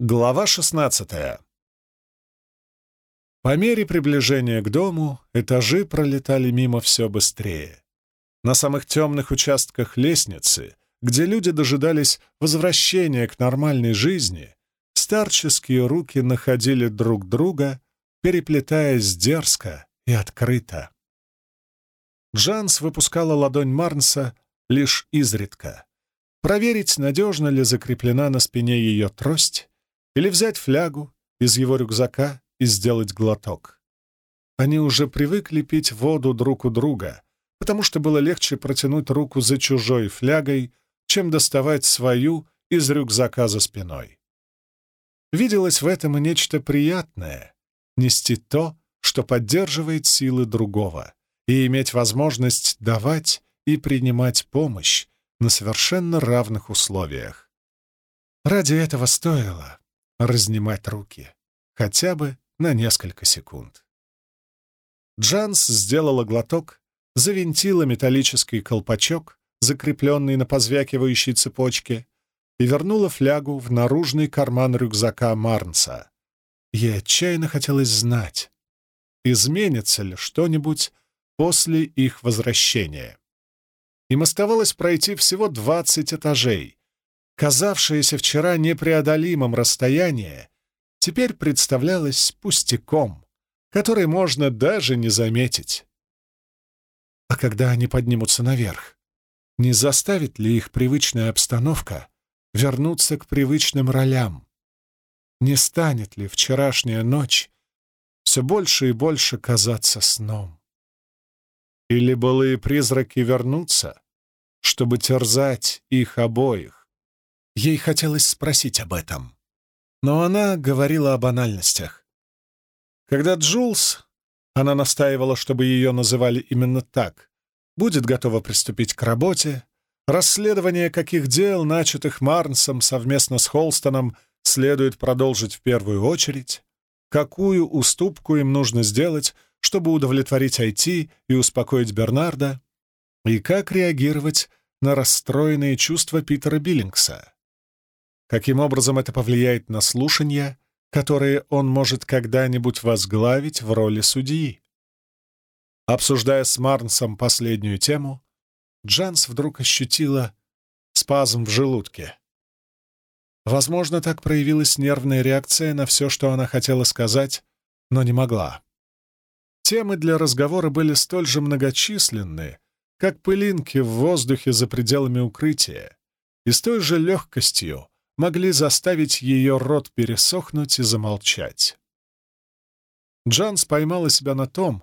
Глава 16 По мере приближения к дому этажи пролетали мимо все быстрее. На самых темных участках лестницы, где люди дожидались возвращения к нормальной жизни, старческие руки находили друг друга, переплетаясь дерзко и открыто. Джанс выпускала ладонь Марнса лишь изредка. Проверить, надежно ли закреплена на спине ее трость, или взять флягу из его рюкзака и сделать глоток. Они уже привыкли пить воду друг у друга, потому что было легче протянуть руку за чужой флягой, чем доставать свою из рюкзака за спиной. Виделось в этом и нечто приятное — нести то, что поддерживает силы другого, и иметь возможность давать и принимать помощь на совершенно равных условиях. Ради этого стоило разнимать руки, хотя бы на несколько секунд. Джанс сделала глоток, завинтила металлический колпачок, закрепленный на позвякивающей цепочке, и вернула флягу в наружный карман рюкзака Марнса. Ей отчаянно хотелось знать, изменится ли что-нибудь после их возвращения. Им оставалось пройти всего двадцать этажей, казавшееся вчера непреодолимым расстояние, теперь представлялось пустяком, который можно даже не заметить. А когда они поднимутся наверх, не заставит ли их привычная обстановка вернуться к привычным ролям? Не станет ли вчерашняя ночь все больше и больше казаться сном? Или былые призраки вернутся, чтобы терзать их обоих? Ей хотелось спросить об этом. Но она говорила о банальностях. Когда Джулс, она настаивала, чтобы ее называли именно так, будет готова приступить к работе, расследование каких дел, начатых Марнсом совместно с Холстоном, следует продолжить в первую очередь, какую уступку им нужно сделать, чтобы удовлетворить IT и успокоить Бернарда, и как реагировать на расстроенные чувства Питера Биллингса. Каким образом это повлияет на слушания, которые он может когда-нибудь возглавить в роли судьи? Обсуждая с Марнсом последнюю тему, Джанс вдруг ощутила спазм в желудке. Возможно, так проявилась нервная реакция на все, что она хотела сказать, но не могла. Темы для разговора были столь же многочисленны, как пылинки в воздухе за пределами укрытия, и с той же легкостью могли заставить ее рот пересохнуть и замолчать. Джанс поймала себя на том,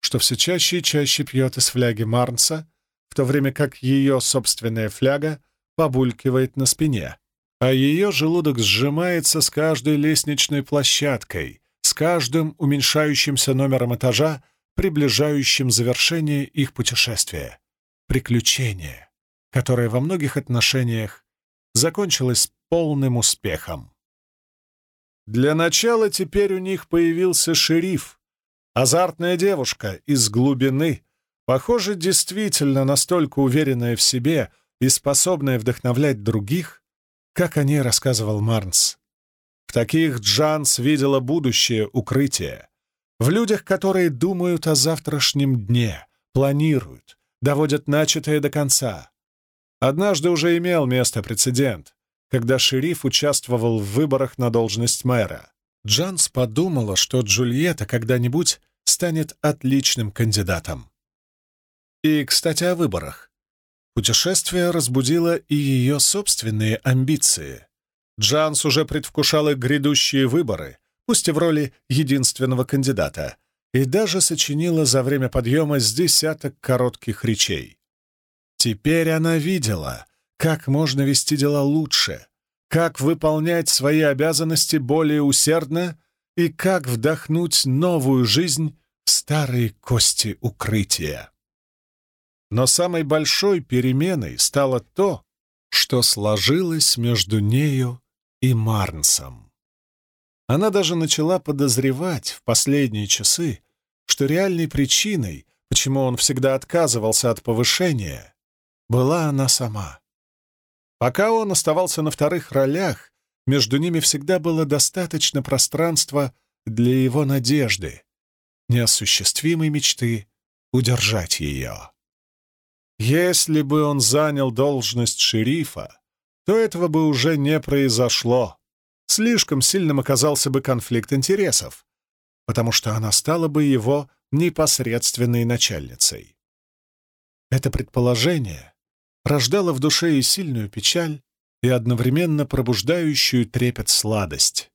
что все чаще и чаще пьет из фляги Марнса, в то время как ее собственная фляга побулькивает на спине, а ее желудок сжимается с каждой лестничной площадкой, с каждым уменьшающимся номером этажа, приближающим завершение их путешествия. Приключение, которое во многих отношениях закончилось полным успехом. Для начала теперь у них появился шериф, азартная девушка из глубины, похоже, действительно настолько уверенная в себе и способная вдохновлять других, как о ней рассказывал Марнс. В таких Джанс видела будущее укрытие, в людях, которые думают о завтрашнем дне, планируют, доводят начатое до конца. Однажды уже имел место прецедент когда шериф участвовал в выборах на должность мэра. Джанс подумала, что Джульетта когда-нибудь станет отличным кандидатом. И, кстати, о выборах. Путешествие разбудило и ее собственные амбиции. Джанс уже предвкушала грядущие выборы, пусть и в роли единственного кандидата, и даже сочинила за время подъема с десяток коротких речей. Теперь она видела, как можно вести дела лучше, как выполнять свои обязанности более усердно и как вдохнуть новую жизнь в старые кости укрытия. Но самой большой переменой стало то, что сложилось между нею и Марнсом. Она даже начала подозревать в последние часы, что реальной причиной, почему он всегда отказывался от повышения, была она сама. Пока он оставался на вторых ролях, между ними всегда было достаточно пространства для его надежды, неосуществимой мечты удержать ее. Если бы он занял должность шерифа, то этого бы уже не произошло. Слишком сильным оказался бы конфликт интересов, потому что она стала бы его непосредственной начальницей. Это предположение рождало в душе и сильную печаль, и одновременно пробуждающую трепет сладость.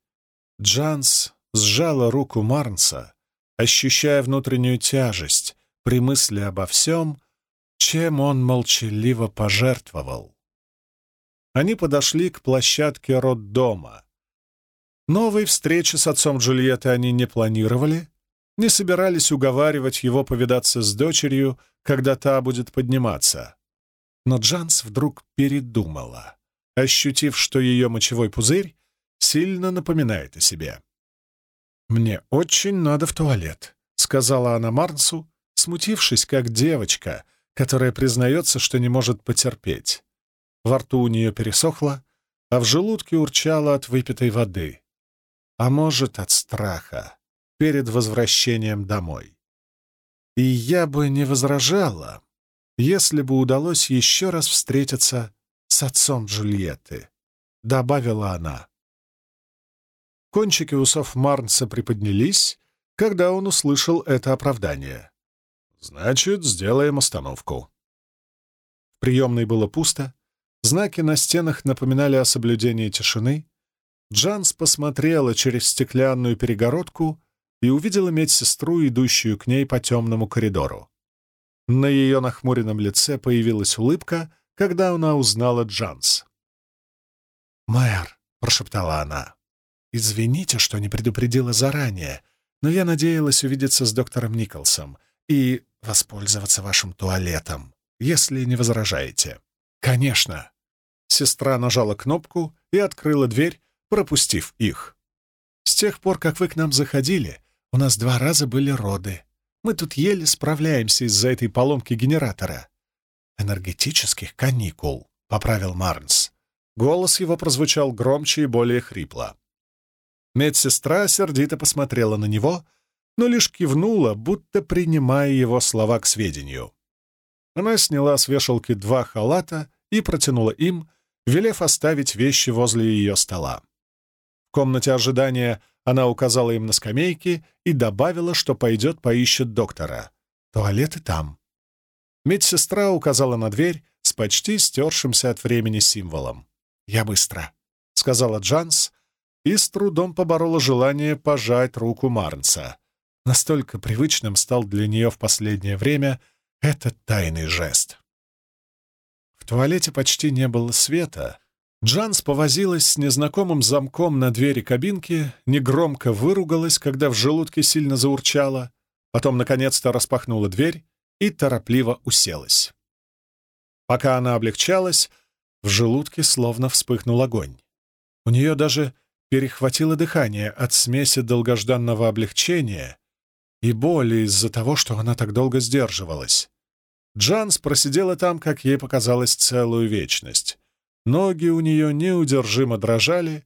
Джанс сжала руку Марнса, ощущая внутреннюю тяжесть при мысли обо всем, чем он молчаливо пожертвовал. Они подошли к площадке роддома. Новой встречи с отцом Джульетты они не планировали, не собирались уговаривать его повидаться с дочерью, когда та будет подниматься. Но Джанс вдруг передумала, ощутив, что ее мочевой пузырь сильно напоминает о себе. «Мне очень надо в туалет», — сказала она Марнсу, смутившись, как девочка, которая признается, что не может потерпеть. Во рту у нее пересохло, а в желудке урчало от выпитой воды. А может, от страха перед возвращением домой. И я бы не возражала, если бы удалось еще раз встретиться с отцом Джульетты, — добавила она. Кончики усов Марнса приподнялись, когда он услышал это оправдание. «Значит, сделаем остановку». В приемной было пусто, знаки на стенах напоминали о соблюдении тишины. Джанс посмотрела через стеклянную перегородку и увидела медсестру, идущую к ней по темному коридору. На ее нахмуренном лице появилась улыбка, когда она узнала Джанс. «Мэр», — прошептала она, «Извините, что не предупредила заранее, но я надеялась увидеться с доктором Николсом и воспользоваться вашим туалетом, если не возражаете». «Конечно». Сестра нажала кнопку и открыла дверь, пропустив их. «С тех пор, как вы к нам заходили, у нас два раза были роды. Мы тут еле справляемся из-за этой поломки генератора». «Энергетических каникул», — поправил Марнс. Голос его прозвучал громче и более хрипло. Медсестра сердито посмотрела на него, но лишь кивнула, будто принимая его слова к сведению. Она сняла с вешалки два халата и протянула им, велев оставить вещи возле ее стола. В комнате ожидания она указала им на скамейки и добавила, что пойдет поищет доктора. Туалеты там. Медсестра указала на дверь с почти стершимся от времени символом. «Я быстро», — сказала Джанс, и с трудом поборола желание пожать руку Марнса. Настолько привычным стал для нее в последнее время этот тайный жест. В туалете почти не было света. Джанс повозилась с незнакомым замком на двери кабинки, негромко выругалась, когда в желудке сильно заурчала, потом, наконец-то, распахнула дверь и торопливо уселась. Пока она облегчалась, в желудке словно вспыхнул огонь. У нее даже перехватило дыхание от смеси долгожданного облегчения и боли из-за того, что она так долго сдерживалась. Джанс просидела там, как ей показалось, целую вечность. Ноги у нее неудержимо дрожали,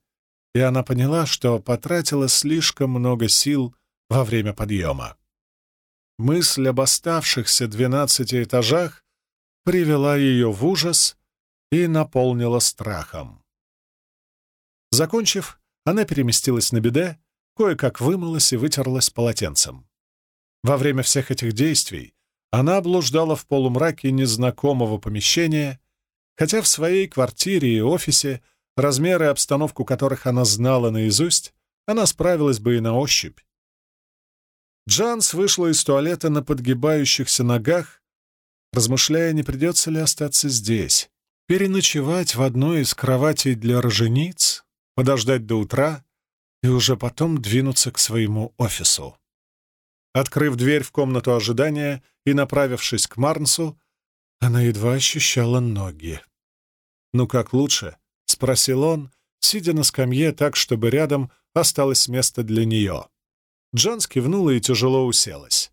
и она поняла, что потратила слишком много сил во время подъема. Мысль об оставшихся двенадцати этажах привела ее в ужас и наполнила страхом. Закончив, она переместилась на беде, кое-как вымылась и вытерлась полотенцем. Во время всех этих действий она блуждала в полумраке незнакомого помещения, хотя в своей квартире и офисе, размеры и обстановку которых она знала наизусть, она справилась бы и на ощупь. Джанс вышла из туалета на подгибающихся ногах, размышляя, не придется ли остаться здесь, переночевать в одной из кроватей для рожениц, подождать до утра и уже потом двинуться к своему офису. Открыв дверь в комнату ожидания и направившись к Марнсу, она едва ощущала ноги. «Ну как лучше?» — спросил он, сидя на скамье так, чтобы рядом осталось место для нее. Джанс кивнула и тяжело уселась.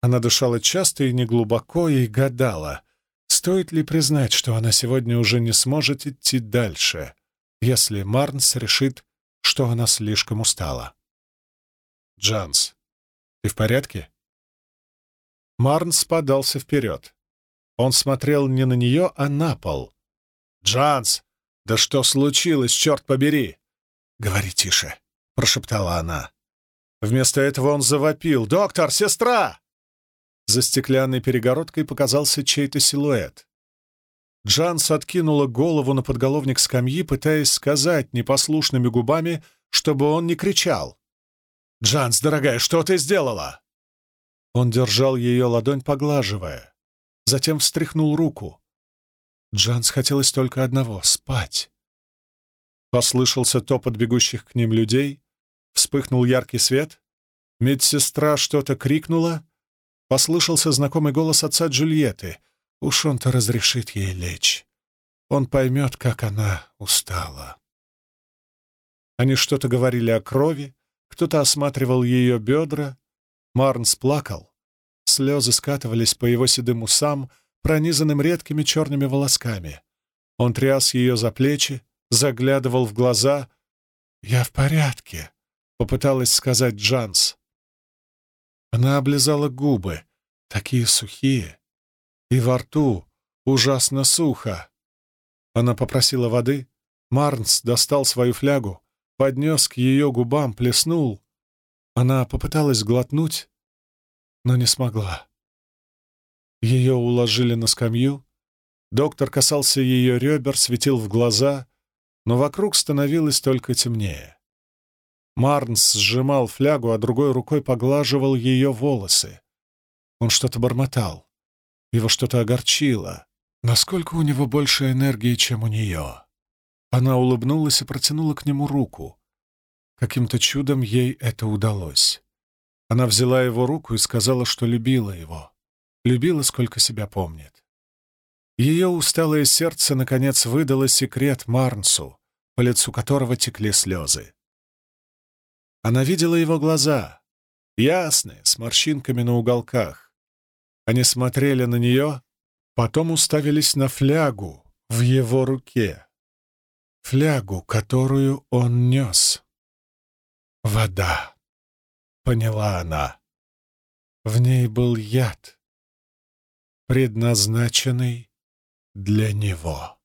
Она дышала часто и неглубоко и гадала, стоит ли признать, что она сегодня уже не сможет идти дальше — если Марнс решит, что она слишком устала. «Джанс, ты в порядке?» Марнс подался вперед. Он смотрел не на нее, а на пол. «Джанс, да что случилось, черт побери?» «Говори тише», — прошептала она. Вместо этого он завопил. «Доктор, сестра!» За стеклянной перегородкой показался чей-то силуэт. Джанс откинула голову на подголовник скамьи, пытаясь сказать непослушными губами, чтобы он не кричал. «Джанс, дорогая, что ты сделала?» Он держал ее ладонь, поглаживая. Затем встряхнул руку. Джанс хотелось только одного — спать. Послышался топот бегущих к ним людей, вспыхнул яркий свет, медсестра что-то крикнула, послышался знакомый голос отца Джульетты. Уж он-то разрешит ей лечь. Он поймет, как она устала. Они что-то говорили о крови, кто-то осматривал ее бедра. Марнс плакал. Слезы скатывались по его седым усам, пронизанным редкими черными волосками. Он тряс ее за плечи, заглядывал в глаза. «Я в порядке», — попыталась сказать Джанс. Она облизала губы, такие сухие, и во рту ужасно сухо. Она попросила воды, Марнс достал свою флягу, поднес к ее губам, плеснул. Она попыталась глотнуть, но не смогла. Ее уложили на скамью, доктор касался ее ребер, светил в глаза, но вокруг становилось только темнее. Марнс сжимал флягу, а другой рукой поглаживал ее волосы. Он что-то бормотал. Его что-то огорчило. Насколько у него больше энергии, чем у нее? Она улыбнулась и протянула к нему руку. Каким-то чудом ей это удалось. Она взяла его руку и сказала, что любила его. Любила, сколько себя помнит. Ее усталое сердце, наконец, выдало секрет Марнсу, по лицу которого текли слезы. Она видела его глаза, ясные, с морщинками на уголках. Они смотрели на нее, потом уставились на флягу в его руке. Флягу, которую он нес. Вода, поняла она. В ней был яд, предназначенный для него.